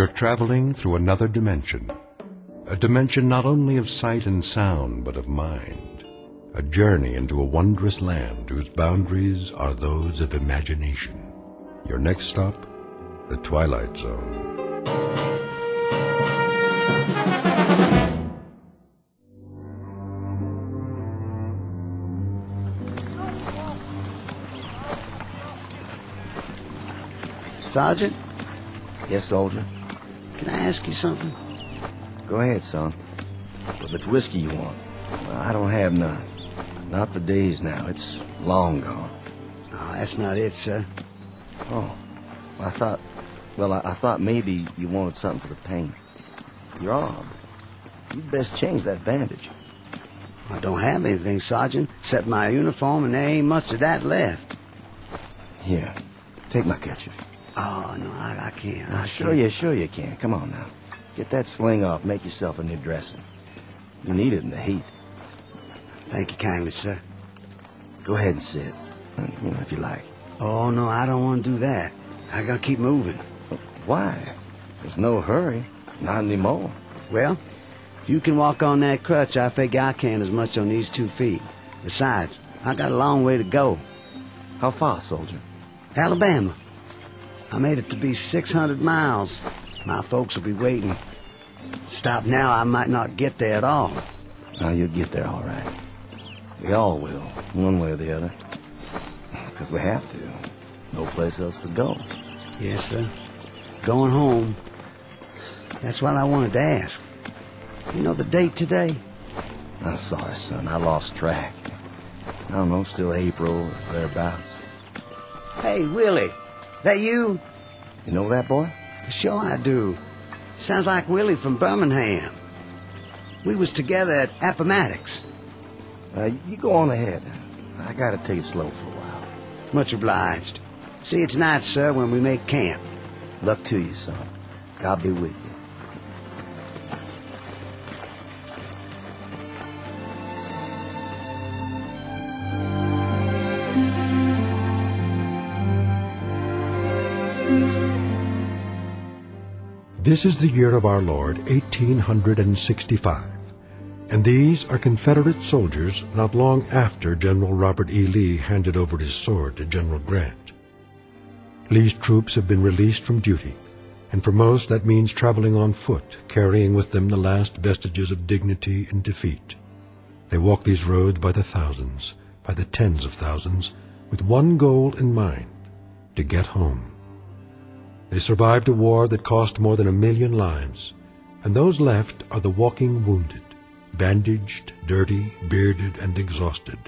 You're traveling through another dimension. A dimension not only of sight and sound, but of mind. A journey into a wondrous land whose boundaries are those of imagination. Your next stop, the Twilight Zone. Sergeant, Yes, soldier? Can I ask you something? Go ahead, son. If it's whiskey you want, well, I don't have none. Not for days now. It's long gone. Oh, that's not it, sir. Oh, I thought, well, I, I thought maybe you wanted something for the pain. Your arm. You'd best change that bandage. I don't have anything, Sergeant, except my uniform, and there ain't much of that left. Here, take my kerchief. Oh, no, I, I can't. I sure can't. you, sure you can. Come on now. Get that sling off. Make yourself a new dressing. You need it in the heat. Thank you kindly, sir. Go ahead and sit. You know, if you like. Oh, no, I don't want to do that. I gotta keep moving. Why? There's no hurry. Not anymore. Well, if you can walk on that crutch, I figure I can as much on these two feet. Besides, I got a long way to go. How far, soldier? Alabama. I made it to be 600 miles. My folks will be waiting. Stop now, I might not get there at all. Now you'll get there all right. We all will, one way or the other. Because we have to. No place else to go. Yes, sir. Going home. That's what I wanted to ask. You know the date today? I'm sorry, son. I lost track. I don't know, still April or thereabouts. Hey, Willie. That you? You know that boy? Sure I do. Sounds like Willie from Birmingham. We was together at Appomattox. Uh, you go on ahead. I gotta take it slow for a while. Much obliged. See you tonight, sir, when we make camp. Luck to you, son. God be with you. This is the year of our Lord, 1865, and these are Confederate soldiers not long after General Robert E. Lee handed over his sword to General Grant. Lee's troops have been released from duty, and for most that means traveling on foot, carrying with them the last vestiges of dignity and defeat. They walk these roads by the thousands, by the tens of thousands, with one goal in mind, to get home. They survived a war that cost more than a million lives, and those left are the walking wounded, bandaged, dirty, bearded, and exhausted,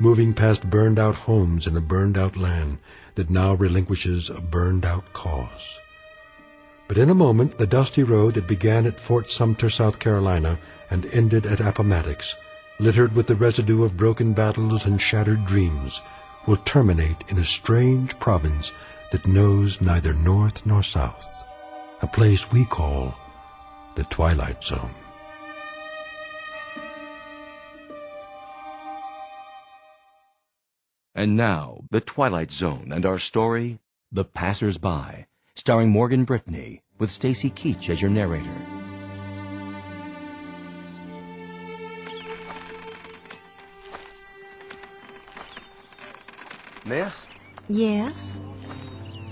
moving past burned-out homes in a burned-out land that now relinquishes a burned-out cause. But in a moment, the dusty road that began at Fort Sumter, South Carolina, and ended at Appomattox, littered with the residue of broken battles and shattered dreams, will terminate in a strange province that knows neither north nor south, a place we call the Twilight Zone. And now, The Twilight Zone and our story, The Passers-By, starring Morgan Brittany, with Stacy Keach as your narrator. Miss? Yes?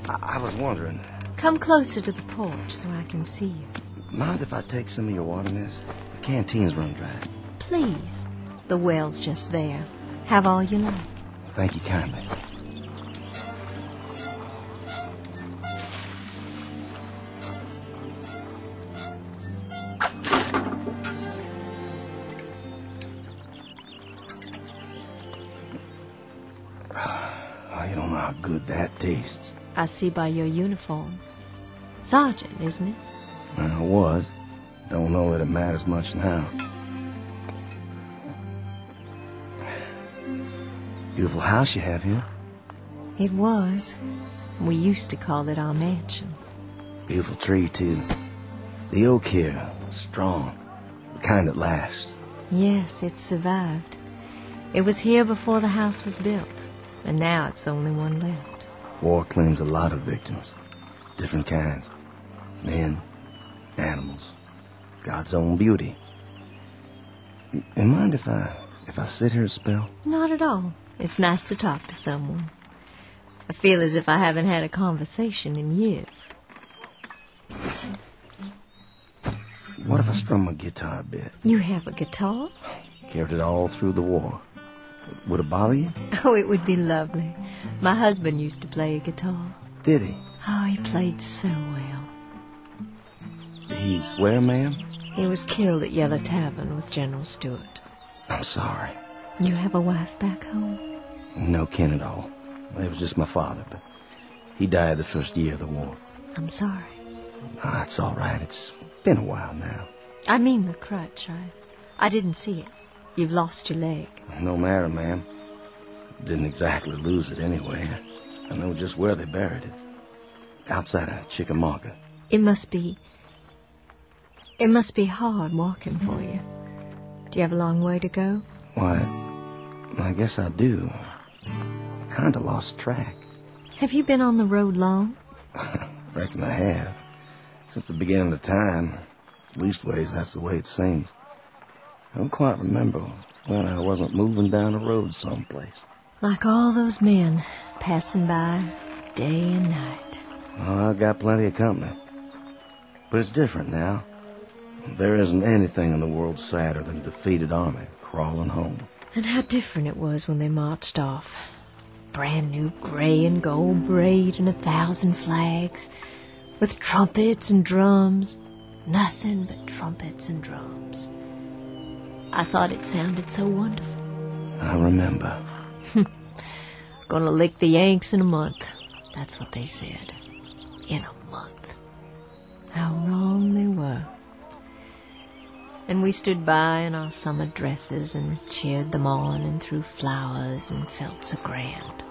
I, I was wondering, Come closer to the porch so I can see you. mind if I take some of your water, miss? The canteen's run dry. Please. The well's just there. Have all you like. Thank you kindly. I see by your uniform. Sergeant, isn't it? Well, it was. Don't know that it matters much now. Beautiful house you have here. It was. We used to call it our mansion. Beautiful tree, too. The oak here, strong. The kind that lasts. Yes, it survived. It was here before the house was built, and now it's the only one left. War claims a lot of victims. Different kinds. Men, animals, God's own beauty. You mind if I if I sit here a spell? Not at all. It's nice to talk to someone. I feel as if I haven't had a conversation in years. What if I strum my guitar a bit? You have a guitar? Carried it all through the war. Would it bother you? Oh, it would be lovely. My husband used to play guitar. Did he? Oh, he played so well. He's where, ma'am? He was killed at Yellow Tavern with General Stuart. I'm sorry. You have a wife back home? No kin at all. It was just my father, but he died the first year of the war. I'm sorry. Ah, it's all right. It's been a while now. I mean the crutch. I, I didn't see it. You've lost your leg. No matter, ma'am. Didn't exactly lose it anyway. I know just where they buried it. Outside of Chickamauga. It must be. It must be hard walking for you. Do you have a long way to go? Why, I guess I do. Kinda lost track. Have you been on the road long? Reckon I have. Since the beginning of time. Leastways, that's the way it seems. I don't quite remember when I wasn't moving down a road someplace. Like all those men passing by day and night. Oh, I've got plenty of company. But it's different now. There isn't anything in the world sadder than a defeated army crawling home. And how different it was when they marched off. Brand new gray and gold braid and a thousand flags, with trumpets and drums. Nothing but trumpets and drums. I thought it sounded so wonderful. I remember. Gonna lick the Yanks in a month. That's what they said. In a month. How wrong they were. And we stood by in our summer dresses and cheered them on and threw flowers and felt so grand.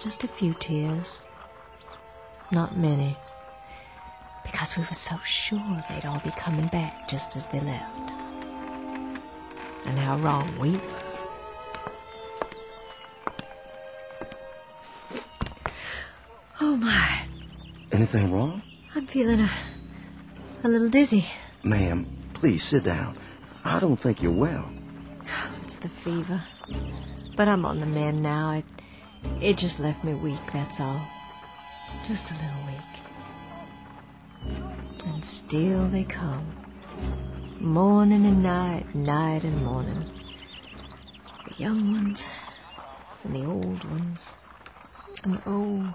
Just a few tears. Not many. Because we were so sure they'd all be coming back just as they left. And how wrong we were. Oh my, Anything wrong? I'm feeling a, a little dizzy. Ma'am, please sit down. I don't think you're well. It's the fever. But I'm on the mend now. It, it just left me weak, that's all. Just a little weak. And still they come. Morning and night, night and morning. The young ones and the old ones. And oh,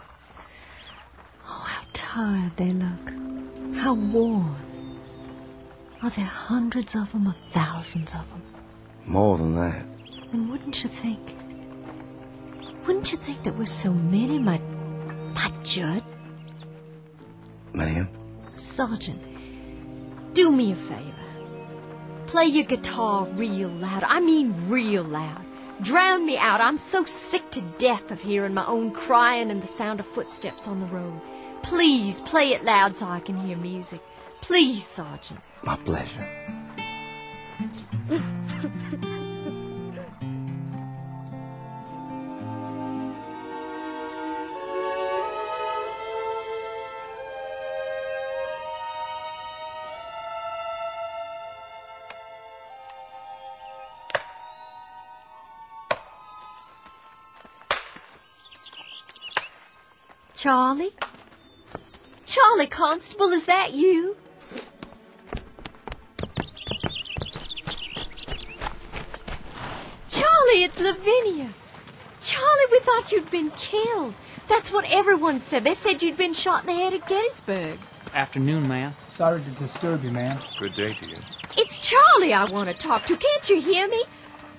oh, how tired they look. How worn. Are there hundreds of them or thousands of them? More than that. And wouldn't you think? Wouldn't you think that with so many my, might Judd, Ma'am? Sergeant, do me a favor. Play your guitar real loud. I mean real loud. Drown me out. I'm so sick to death of hearing my own crying and the sound of footsteps on the road. Please play it loud so I can hear music. Please, Sergeant. My pleasure. Charlie? Charlie Constable, is that you? Charlie, it's Lavinia. Charlie, we thought you'd been killed. That's what everyone said. They said you'd been shot in the head at Gettysburg. Afternoon, ma'am. Sorry to disturb you, ma'am. Good day to you. It's Charlie I want to talk to. Can't you hear me?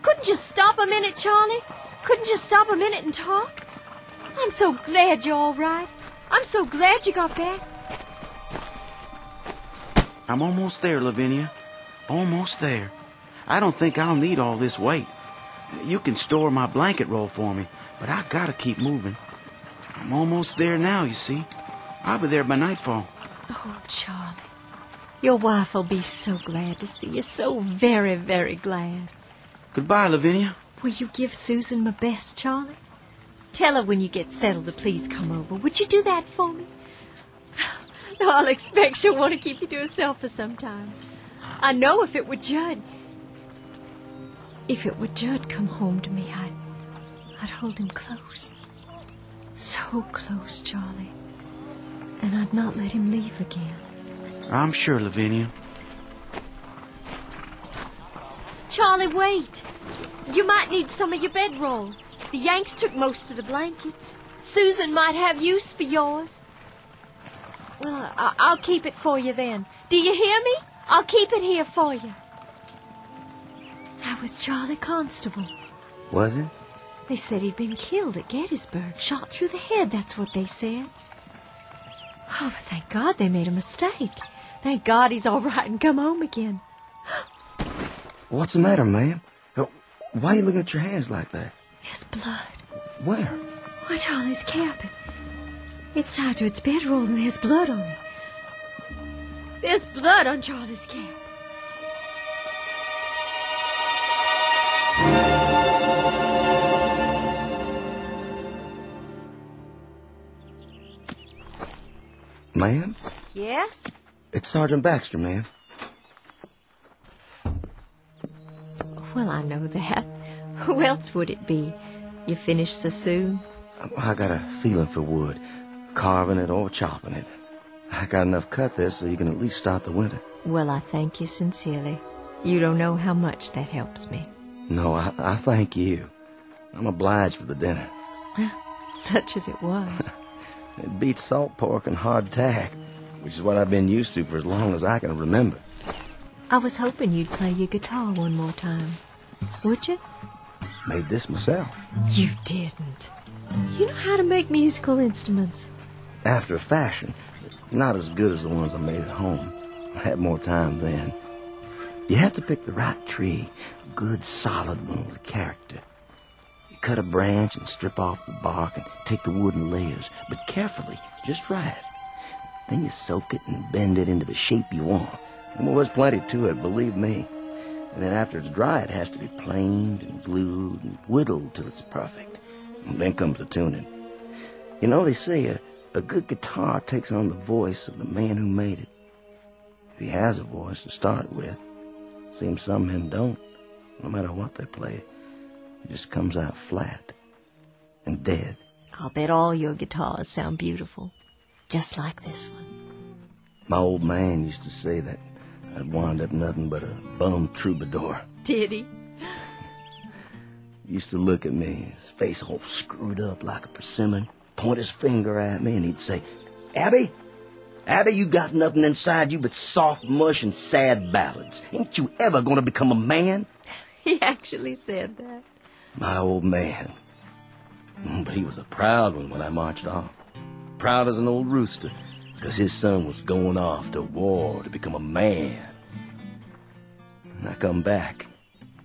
Couldn't you stop a minute, Charlie? Couldn't you stop a minute and talk? I'm so glad you're all right. I'm so glad you got back. I'm almost there, Lavinia. Almost there. I don't think I'll need all this weight. You can store my blanket roll for me, but I gotta keep moving. I'm almost there now, you see. I'll be there by nightfall. Oh, Charlie. Your wife will be so glad to see you. So very, very glad. Goodbye, Lavinia. Will you give Susan my best, Charlie? Tell her when you get settled to please come over. Would you do that for me? I'll expect she'll want to keep you to herself for some time. I know if it were Judd. If it were Judd come home to me, I'd, I'd hold him close. So close, Charlie. And I'd not let him leave again. I'm sure, Lavinia. Charlie, wait. You might need some of your bedroll. The Yanks took most of the blankets. Susan might have use for yours. Well, I- I'll keep it for you then. Do you hear me? I'll keep it here for you. That was Charlie Constable. Was it? They said he'd been killed at Gettysburg, shot through the head, that's what they said. Oh, but thank God they made a mistake. Thank God he's all right and come home again. What's the matter, ma'am? Why are you looking at your hands like that? There's blood. Where? Why, Charlie's cap. It, it's tied to its bedroll and there's blood on it. There's blood on Charlie's cap. Ma'am? Yes? It's Sergeant Baxter, ma'am. Well, I know that. Who else would it be? You finished so soon? Um, I got a feeling for wood, carving it or chopping it. I got enough cut there so you can at least start the winter. Well, I thank you sincerely. You don't know how much that helps me. No, I, I thank you. I'm obliged for the dinner. Such as it was. It beats salt pork and hardtack, which is what I've been used to for as long as I can remember. I was hoping you'd play your guitar one more time. Would you? Made this myself. You didn't. You know how to make musical instruments. After a fashion, not as good as the ones I made at home. I had more time then. You have to pick the right tree, a good solid one with character. You cut a branch and strip off the bark and take the wooden layers, but carefully, just right. Then you soak it and bend it into the shape you want. And well, there's plenty to it, believe me. And then after it's dry, it has to be planed and glued and whittled till it's perfect. And then comes the tuning. You know, they say a, a good guitar takes on the voice of the man who made it. If he has a voice to start with, seems some men don't. No matter what they play, it just comes out flat and dead. I'll bet all your guitars sound beautiful. Just like this one. My old man used to say that I'd wind up nothing but a bum troubadour. Did he? Used to look at me, his face all screwed up like a persimmon, point his finger at me, and he'd say, Abby, Abby, you got nothing inside you but soft mush and sad ballads. Ain't you ever gonna become a man? He actually said that. My old man. Mm, But he was a proud one when I marched off. Proud as an old rooster, because his son was going off to war to become a man. And I come back,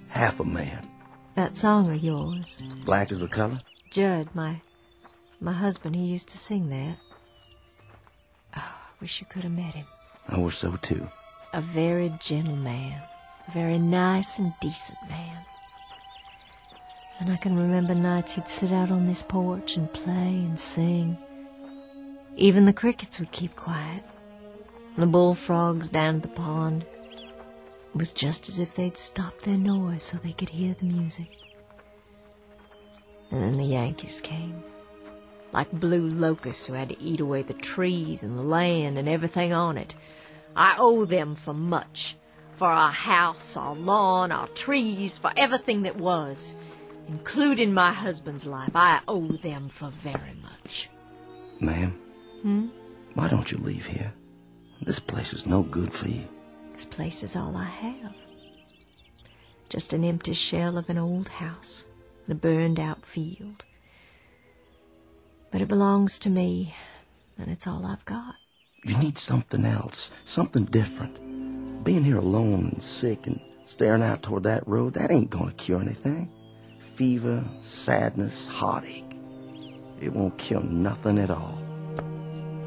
half a man. That song of yours. Black is the color? Judd, my my husband, he used to sing that. Oh, I wish you could have met him. I wish so too. A very gentle man. A very nice and decent man. And I can remember nights he'd sit out on this porch and play and sing. Even the crickets would keep quiet. The bullfrogs down at the pond. It was just as if they'd stopped their noise so they could hear the music. And then the Yankees came. Like blue locusts who had to eat away the trees and the land and everything on it. I owe them for much. For our house, our lawn, our trees, for everything that was. Including my husband's life. I owe them for very much. Ma'am? Hmm? Why don't you leave here? This place is no good for you. This place is all I have. Just an empty shell of an old house and a burned out field. But it belongs to me, and it's all I've got. You need something else, something different. Being here alone and sick and staring out toward that road, that ain't gonna cure anything. Fever, sadness, heartache. It won't cure nothing at all.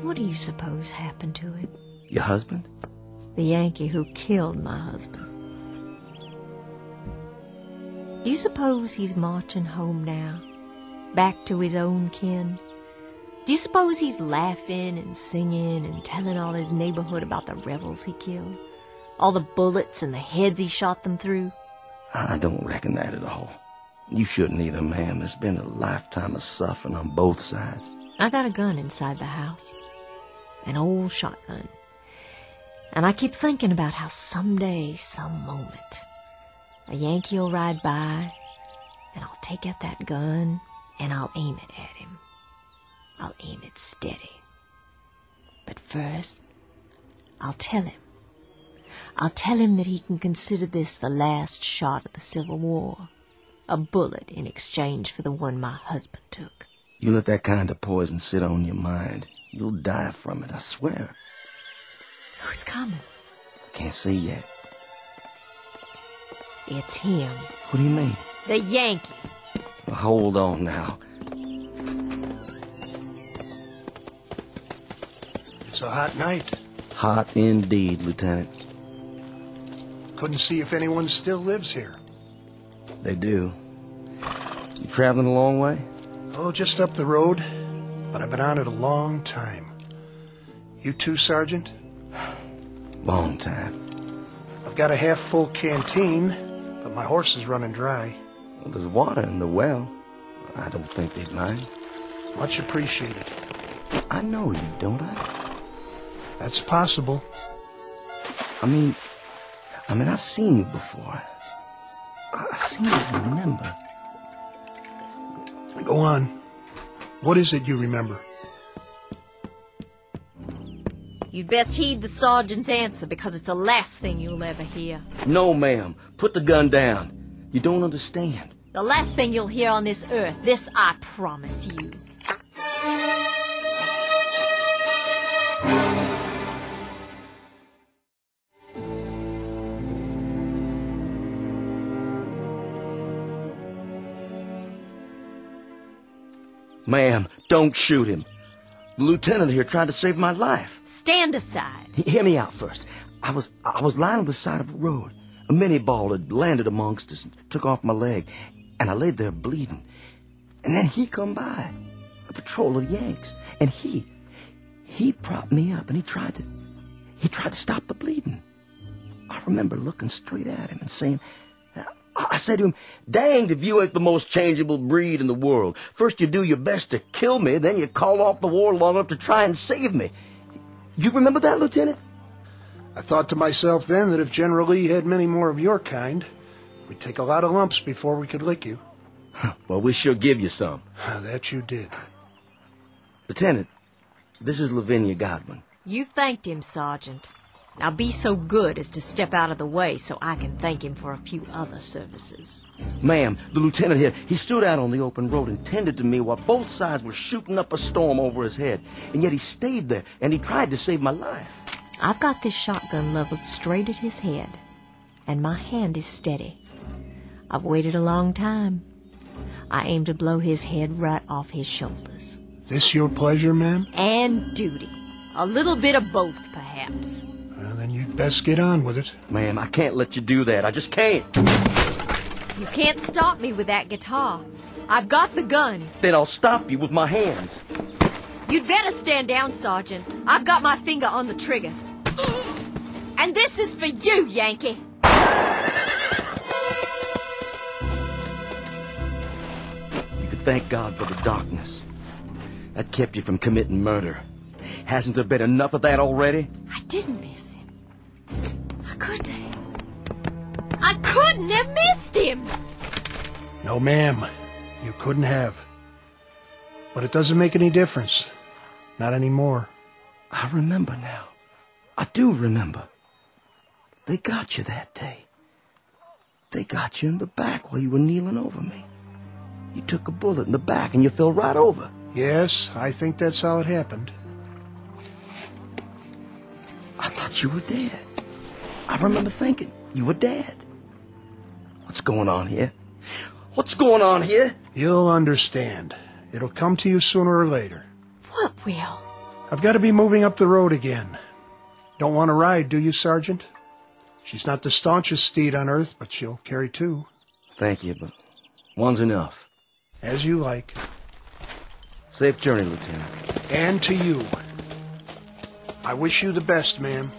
What do you suppose happened to him? Your husband? The Yankee who killed my husband. Do you suppose he's marching home now? Back to his own kin? Do you suppose he's laughing and singing and telling all his neighborhood about the rebels he killed? All the bullets and the heads he shot them through? I don't reckon that at all. You shouldn't either, ma'am. There's been a lifetime of suffering on both sides. I got a gun inside the house. An old shotgun. And I keep thinking about how someday, some moment, a Yankee will ride by, and I'll take out that gun, and I'll aim it at him. I'll aim it steady. But first, I'll tell him. I'll tell him that he can consider this the last shot of the Civil War. A bullet in exchange for the one my husband took. You let that kind of poison sit on your mind. You'll die from it, I swear. Who's coming? Can't see yet. It's him. What do you mean? The Yankee. Well, hold on now. It's a hot night. Hot indeed, Lieutenant. Couldn't see if anyone still lives here. They do. You traveling a long way? Oh, just up the road. But I've been on it a long time. You too, Sergeant? Long time. I've got a half full canteen, but my horse is running dry. Well, there's water in the well. I don't think they'd mind. Much appreciated. I know you, don't I? That's possible. I mean, I mean, I've seen you before. I I seem to remember. Go on. What is it you remember? You'd best heed the sergeant's answer because it's the last thing you'll ever hear. No, ma'am. Put the gun down. You don't understand. The last thing you'll hear on this earth. This I promise you. Ma'am, don't shoot him. The lieutenant here tried to save my life. Stand aside. He- Hear me out first. I was I was lying on the side of a road. A Minié ball had landed amongst us and took off my leg, and I laid there bleeding. And then he come by, a patrol of Yanks, and he he propped me up and he tried to he tried to stop the bleeding. I remember looking straight at him and saying, I I said to him, danged if you ain't the most changeable breed in the world. First you do your best to kill me, then you call off the war long enough to try and save me. You remember that, Lieutenant? I thought to myself then that if General Lee had many more of your kind, we'd take a lot of lumps before we could lick you. Well, we sure give you some. That you did. Lieutenant, this is Lavinia Godwin. You thanked him, Sergeant. Now be so good as to step out of the way so I can thank him for a few other services. Ma'am, the lieutenant here, he stood out on the open road and tended to me while both sides were shooting up a storm over his head. And yet he stayed there and he tried to save my life. I've got this shotgun leveled straight at his head, and my hand is steady. I've waited a long time. I aim to blow his head right off his shoulders. This your pleasure, ma'am? And duty. A little bit of both, perhaps. Well, then you'd best get on with it. Ma'am, I can't let you do that. I just can't. You can't stop me with that guitar. I've got the gun. Then I'll stop you with my hands. You'd better stand down, Sergeant. I've got my finger on the trigger. And this is for you, Yankee. You could thank God for the darkness. That kept you from committing murder. Hasn't there been enough of that already? I didn't miss couldn't have missed him. No, ma'am. You couldn't have. But it doesn't make any difference. Not anymore. I remember now. I do remember. They got you that day. They got you in the back while you were kneeling over me. You took a bullet in the back and you fell right over. Yes, I think that's how it happened. I thought you were dead. I remember thinking you were dead. What's going on here? What's going on here? You'll understand. It'll come to you sooner or later. What will? I've got to be moving up the road again. Don't want to ride, do you, Sergeant? She's not the staunchest steed on earth, but she'll carry two. Thank you, but one's enough. As you like. Safe journey, Lieutenant. And to you. I wish you the best, ma'am.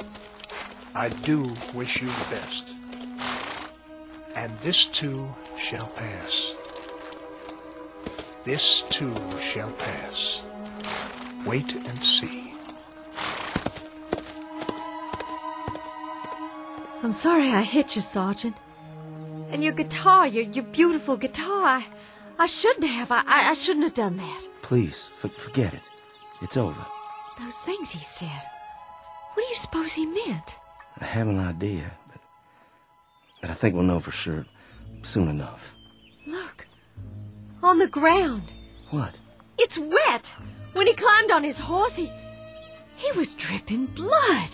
I do wish you the best. And this too shall pass. This too shall pass. Wait and see. I'm sorry I hit you, Sergeant. And your guitar, your, your beautiful guitar, I, I shouldn't have. I, I, I shouldn't have done that. Please, for, forget it. It's over. Those things he said. What do you suppose he meant? I have an idea, but, but I think we'll know for sure soon enough. Look. On the ground. What? It's wet. When he climbed on his horse, he. he was dripping blood.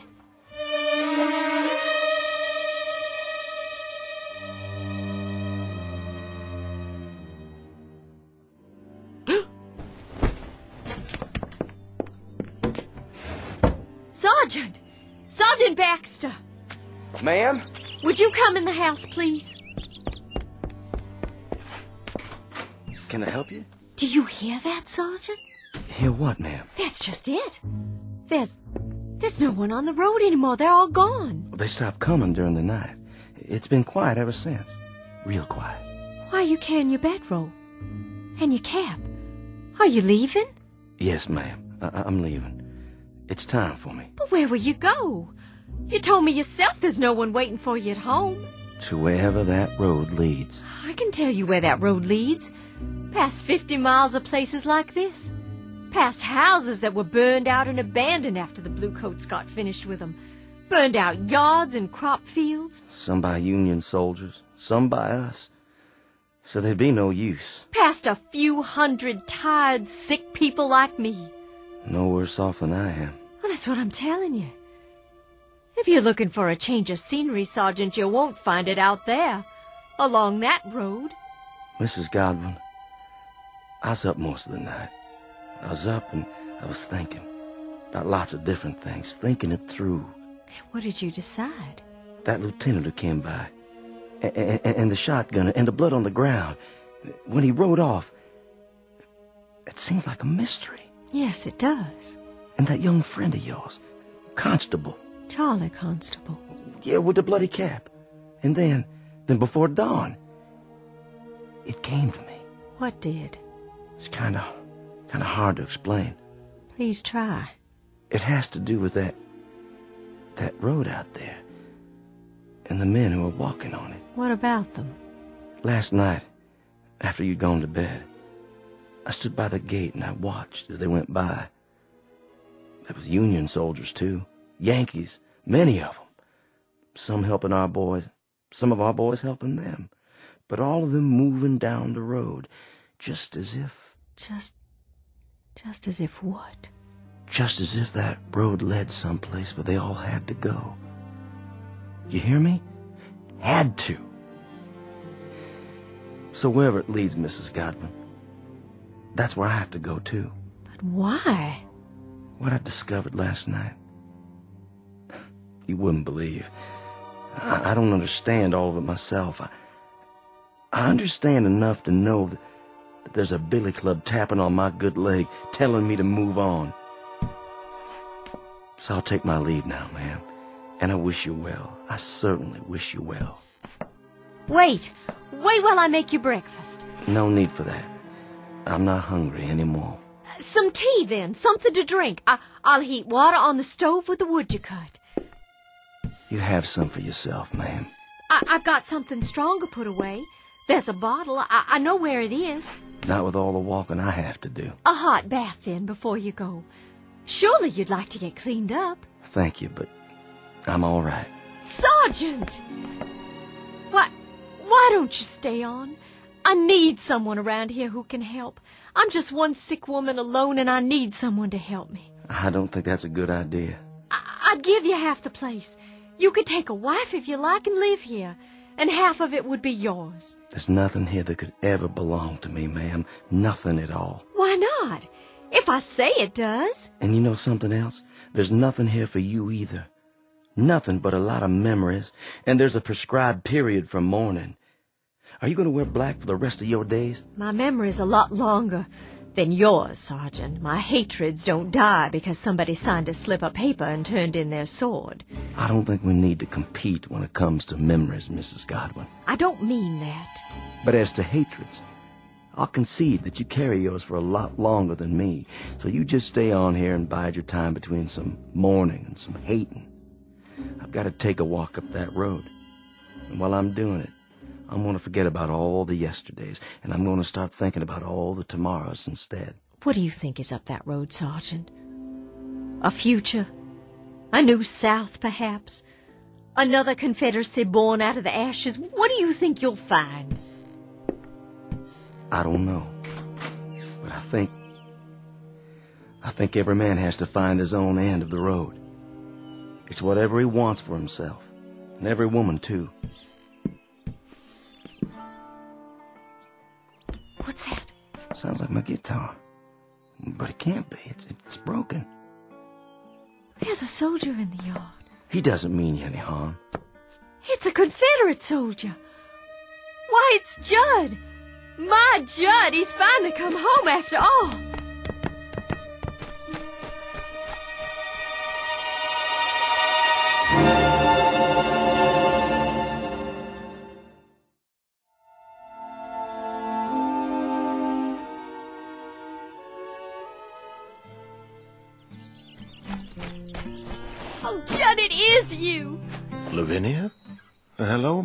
Sergeant! Sergeant Baxter! Ma'am? Would you come in the house, please? Can I help you? Do you hear that, Sergeant? Hear what, ma'am? That's just it. There's. there's no one on the road anymore. They're all gone. They stopped coming during the night. It's been quiet ever since. Real quiet. Why are you carrying your bedroll? And your cap? Are you leaving? Yes, ma'am. I- I'm leaving. It's time for me. But where will you go? You told me yourself there's no one waiting for you at home. To wherever that road leads. I can tell you where that road leads. Past 50 miles of places like this. Past houses that were burned out and abandoned after the Bluecoats got finished with them. Burned out yards and crop fields. Some by Union soldiers, some by us. So there'd be no use. Past a few hundred tired, sick people like me. No worse off than I am. Well, that's what I'm telling you. If you're looking for a change of scenery, Sergeant, you won't find it out there. Along that road. Mrs. Godwin, I was up most of the night. I was up and I was thinking about lots of different things, thinking it through. What did you decide? That lieutenant who came by, and, and, and the shotgun, and the blood on the ground. When he rode off, it seemed like a mystery. Yes, it does. And that young friend of yours, Constable. Charlie Constable. Yeah, with the bloody cap. And then, then before dawn, it came to me. What did? It's kind of, kind of hard to explain. Please try. It has to do with that, that road out there, and the men who are walking on it. What about them? Last night, after you'd gone to bed, I stood by the gate and I watched as they went by. There was Union soldiers too, Yankees, many of them. Some helping our boys, some of our boys helping them, but all of them moving down the road, just as if, Just. just as if what? just as if that road led someplace where they all had to go. You hear me? Had to. So wherever it leads, Mrs. Godwin, that's where I have to go too. But why? What I discovered last night. You wouldn't believe. I, I don't understand all of it myself. I, I understand enough to know that, that there's a billy club tapping on my good leg, telling me to move on. So I'll take my leave now, ma'am. And I wish you well. I certainly wish you well. Wait! Wait while I make you breakfast. No need for that. I'm not hungry anymore. Some tea, then. Something to drink. I, I'll heat water on the stove with the wood you cut. You have some for yourself, ma'am. I, I've got something stronger put away. There's a bottle. I, I know where it is. Not with all the walking I have to do. A hot bath, then, before you go. Surely you'd like to get cleaned up. Thank you, but I'm all right. Sergeant! Why, why don't you stay on? I need someone around here who can help. I'm just one sick woman alone and I need someone to help me. I don't think that's a good idea. I- I'd give you half the place. You could take a wife if you like and live here, and half of it would be yours. There's nothing here that could ever belong to me, ma'am. Nothing at all. Why not? If I say it does. And you know something else? There's nothing here for you either. Nothing but a lot of memories, and there's a prescribed period for mourning. Are you going to wear black for the rest of your days? My memory's a lot longer. Than yours, Sergeant. My hatreds don't die because somebody signed a slip of paper and turned in their sword. I don't think we need to compete when it comes to memories, Mrs. Godwin. I don't mean that. But as to hatreds, I'll concede that you carry yours for a lot longer than me, so you just stay on here and bide your time between some mourning and some hating. I've got to take a walk up that road. And while I'm doing it, I'm going to forget about all the yesterdays, and I'm going to start thinking about all the tomorrows instead. What do you think is up that road, Sergeant? A future? A new South, perhaps? Another Confederacy born out of the ashes? What do you think you'll find? I don't know. But I think. I think every man has to find his own end of the road. It's whatever he wants for himself. And every woman, too. What's that? Sounds like my guitar. But it can't be. It's, it's broken. There's a soldier in the yard. He doesn't mean you any harm. It's a Confederate soldier. Why, it's Judd. My Judd, he's finally come home after all.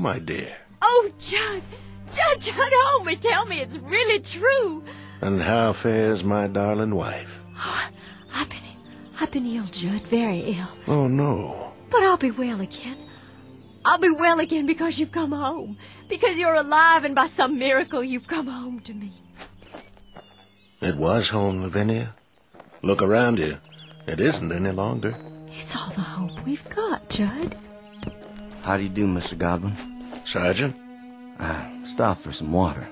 My dear. Oh, Judd. Judd, Judd, oh, me, tell me it's really true. And how fares my darling wife? Oh, I've been, I've been ill, Judd, very ill. Oh, no. But I'll be well again. I'll be well again because you've come home. Because you're alive and by some miracle you've come home to me. It was home, Lavinia. Look around you. It isn't any longer. It's all the hope we've got, Judd. How do you do, Mr. Godwin? Sergeant, ah, I stopped for some water.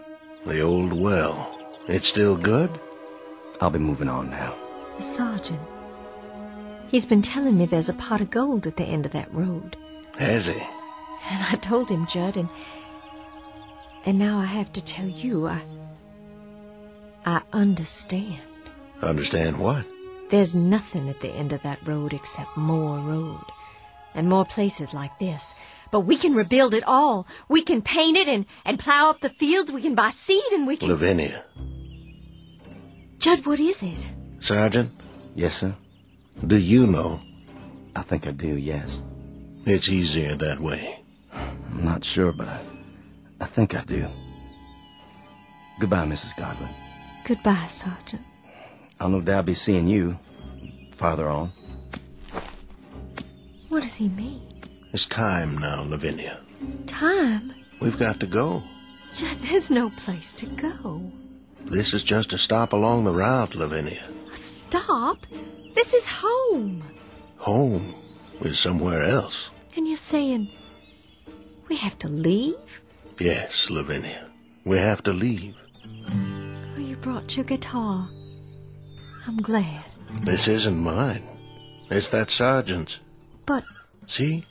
the old well. It's still good? I'll be moving on now. The sergeant. He's been telling me there's a pot of gold at the end of that road. Has he? And I told him, Judd, and and now I have to tell you, I I understand. Understand what? There's nothing at the end of that road except more road. And more places like this. But we can rebuild it all. We can paint it and, and plow up the fields. We can buy seed and we can. Lavinia. Judd, what is it? Sergeant, Yes, sir? do you know? I think I do, yes. It's easier that way. I'm not sure, but I, I think I do. Goodbye, Mrs. Godwin. Goodbye, Sergeant. I'll no doubt be seeing you farther on. What does he mean? It's time now, Lavinia. Time? We've got to go. There's no place to go. This is just a stop along the route, Lavinia. A stop? This is home. Home is somewhere else. And you're saying we have to leave? Yes, Lavinia. We have to leave. Oh, you brought your guitar. I'm glad. This isn't mine. It's that sergeant's. But See?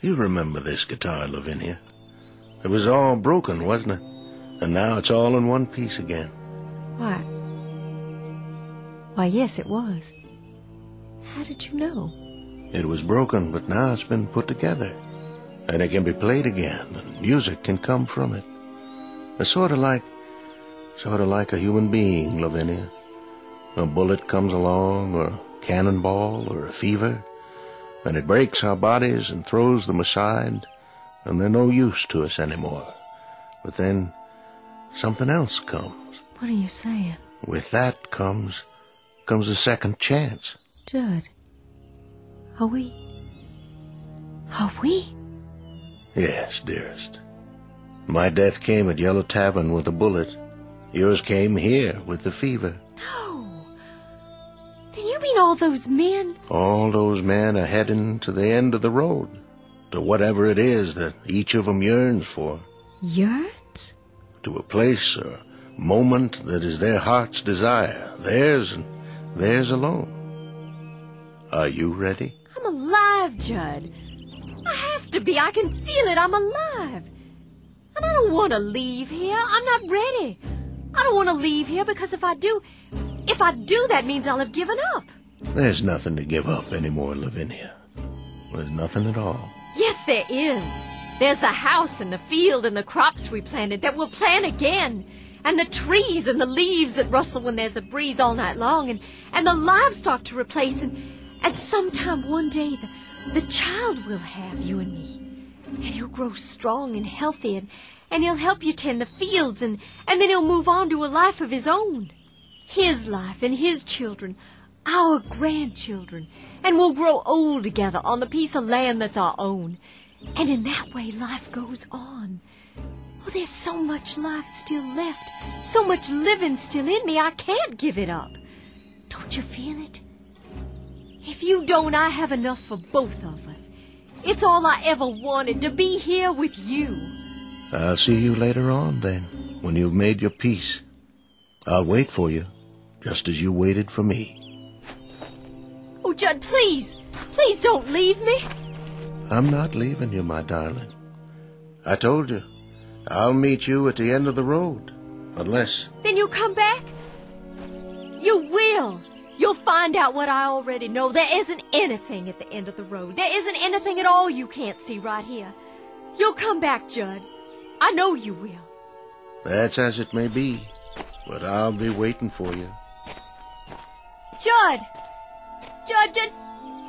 You remember this guitar, Lavinia. It was all broken, wasn't it? And now it's all in one piece again. why? Why, yes, it was. How did you know? It was broken, but now it's been put together. And it can be played again, and music can come from it. It's sort of like, sort of like a human being, Lavinia. A bullet comes along, or a cannonball, or a fever, and it breaks our bodies and throws them aside, and they're no use to us anymore. But then something else comes. What are you saying? With that comes, comes a second chance. Judd, are we. Are we? Yes, dearest. My death came at Yellow Tavern with a bullet. Yours came here with the fever. No. You mean all those men? All those men are heading to the end of the road, to whatever it is that each of 'em yearns for, Yearns? to a place or moment that is their heart's desire, theirs and theirs alone. Are you ready? I'm alive, Judd. I have to be. I can feel it. I'm alive. And I don't want to leave here. I'm not ready. I don't want to leave here because if I do, if I do, that means I'll have given up. There's nothing to give up anymore, Lavinia. There's nothing at all. Yes, there is. There's the house and the field and the crops we planted that we'll plant again. And the trees and the leaves that rustle when there's a breeze all night long and, and the livestock to replace and, and sometime one day the, the child will have you and me. And he'll grow strong and healthy and, and he'll help you tend the fields and, and then he'll move on to a life of his own. His life and his children, our grandchildren, and we'll grow old together on the piece of land that's our own. And in that way life goes on. Oh, there's so much life still left, so much living still in me, I can't give it up. Don't you feel it? If you don't, I have enough for both of us. It's all I ever wanted, to be here with you. I'll see you later on, then, when you've made your peace. I'll wait for you, just as you waited for me. Oh, Judd, please, please don't leave me. I'm not leaving you, my darling. I told you, I'll meet you at the end of the road, unless... Then you'll come back? You will. You'll find out what I already know. There isn't anything at the end of the road. There isn't anything at all you can't see right here. You'll come back, Judd. I know you will. That's as it may be, but I'll be waiting for you. Judd! Judd, Judd,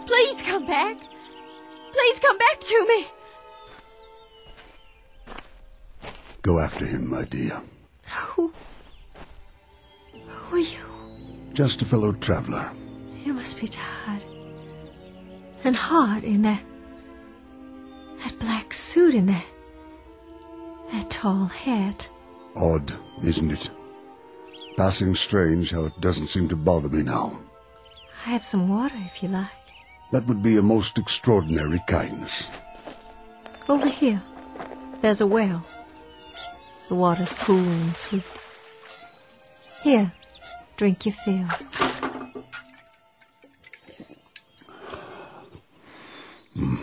please come back. Please come back to me. Go after him, my dear. Who? Who are you? Just a fellow traveler. You must be tired. And hot in that. that black suit and that. that tall hat. Odd, isn't it? Passing strange how it doesn't seem to bother me now. I have some water if you like. That would be a most extraordinary kindness. Over here. There's a well. The water's cool and sweet. Here, drink your fill. Hmm.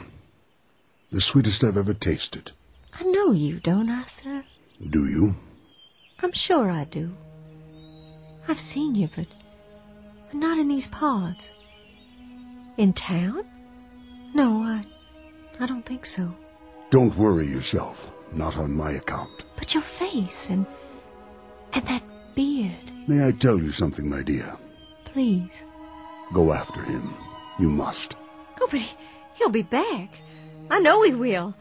The sweetest I've ever tasted. I know you, don't I, sir? Do you? I'm sure I do. I've seen you, but, not in these parts. In town? No, I, I don't think so. Don't worry yourself. Not on my account. But your face and, and that beard. May I tell you something, my dear? Please. Go after him. You must. Oh, but he, he'll be back. I know he will.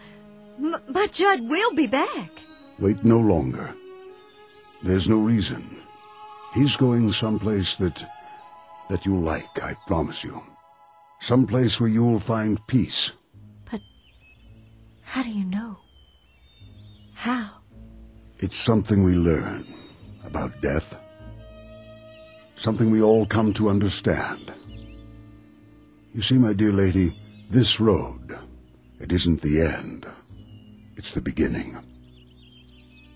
M- my Judd will be back. Wait no longer. There's no reason. He's going someplace that that you like, I promise you. Someplace where you'll find peace. But how do you know? How? It's something we learn about death. Something we all come to understand. You see, my dear lady, this road, it isn't the end. It's the beginning.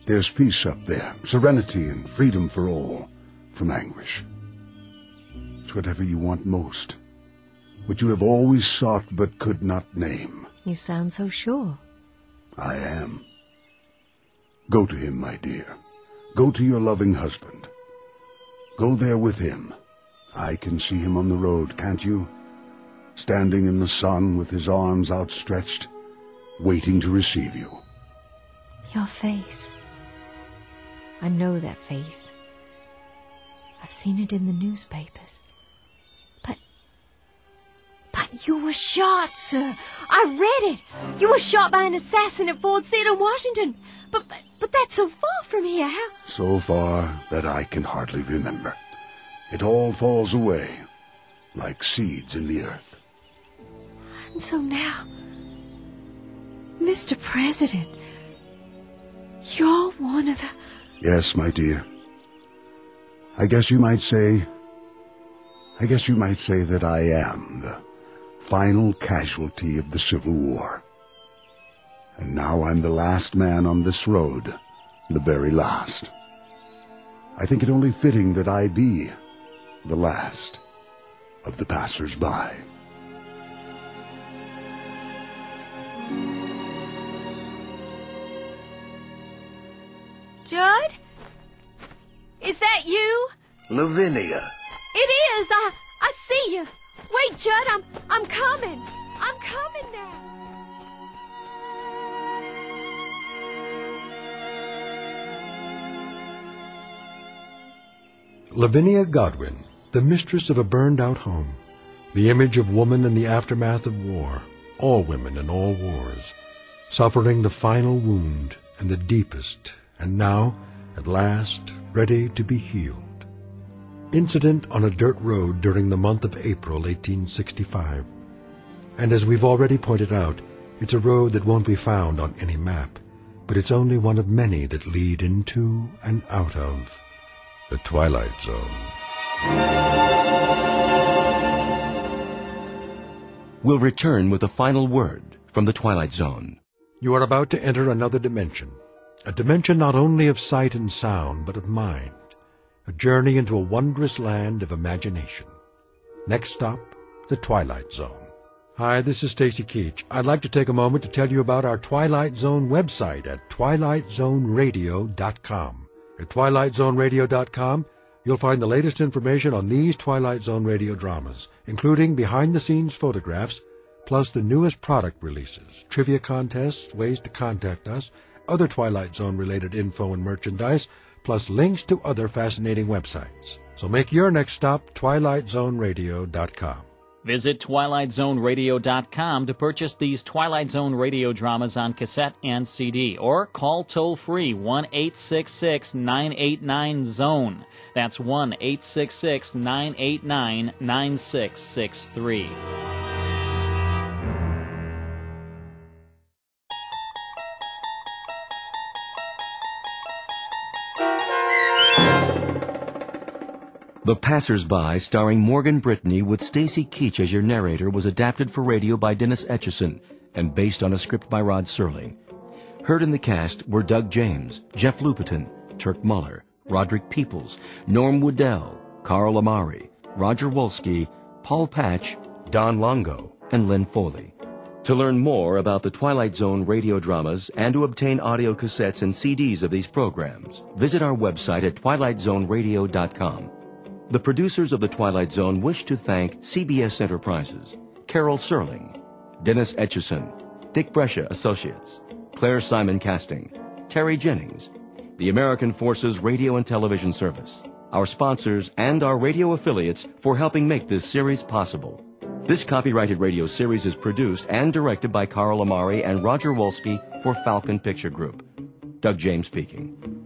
There's peace up there, serenity and freedom for all, from anguish. It's whatever you want most, what you have always sought but could not name. You sound so sure. I am. Go to him, my dear. Go to your loving husband. Go there with him. I can see him on the road, can't you? Standing in the sun with his arms outstretched, waiting to receive you. Your face. I know that face. I've seen it in the newspapers. But. But you were shot, sir. I read it. You were shot by an assassin at Ford's Theater, Washington. But, but, but that's so far from here. How? So far that I can hardly remember. It all falls away, like seeds in the earth. And so now, Mr. President, you're one of the. Yes, my dear. I guess you might say. I guess you might say that I am the final casualty of the Civil War. And now I'm the last man on this road, the very last. I think it only fitting that I be the last of the passers-by. Judd? Is that you? Lavinia. It is. I I see you. Wait, Judd. I'm I'm coming. I'm coming now. Lavinia Godwin, the mistress of a burned out home, the image of woman in the aftermath of war, all women in all wars, suffering the final wound and the deepest, and now, at last, ready to be healed. Incident on a dirt road during the month of April 1865. And as we've already pointed out, it's a road that won't be found on any map, but it's only one of many that lead into and out of the Twilight Zone. We'll return with a final word from the Twilight Zone. You are about to enter another dimension, a dimension not only of sight and sound, but of mind, a journey into a wondrous land of imagination. Next stop, the Twilight Zone. Hi, this is Stacy Keach. I'd like to take a moment to tell you about our Twilight Zone website at twilightzoneradio.com. At twilightzoneradio.com, you'll find the latest information on these Twilight Zone radio dramas, including behind-the-scenes photographs, plus the newest product releases, trivia contests, ways to contact us, other Twilight Zone-related info and merchandise, plus links to other fascinating websites. So make your next stop twilightzoneradio.com. Visit TwilightZoneRadio.com to purchase these Twilight Zone radio dramas on cassette and CD, or call toll free 1 866 989 Zone. That's 1 The Passers-By, starring Morgan Brittany with Stacy Keach as your narrator, was adapted for radio by Dennis Etchison and based on a script by Rod Serling. Heard in the cast were Doug James, Jeff Lupetin, Turk Muller, Roderick Peoples, Norm Woodell, Carl Amari, Roger Wolski, Paul Patch, Don Longo, and Lynn Foley. To learn more about the Twilight Zone radio dramas and to obtain audio cassettes and CDs of these programs, visit our website at twilightzoneradio.com. The producers of The Twilight Zone wish to thank CBS Enterprises, Carol Serling, Dennis Etchison, Dick Brescia Associates, Claire Simon Casting, Terry Jennings, the American Forces Radio and Television Service, our sponsors, and our radio affiliates for helping make this series possible. This copyrighted radio series is produced and directed by Carl Amari and Roger Wolski for Falcon Picture Group. Doug James speaking.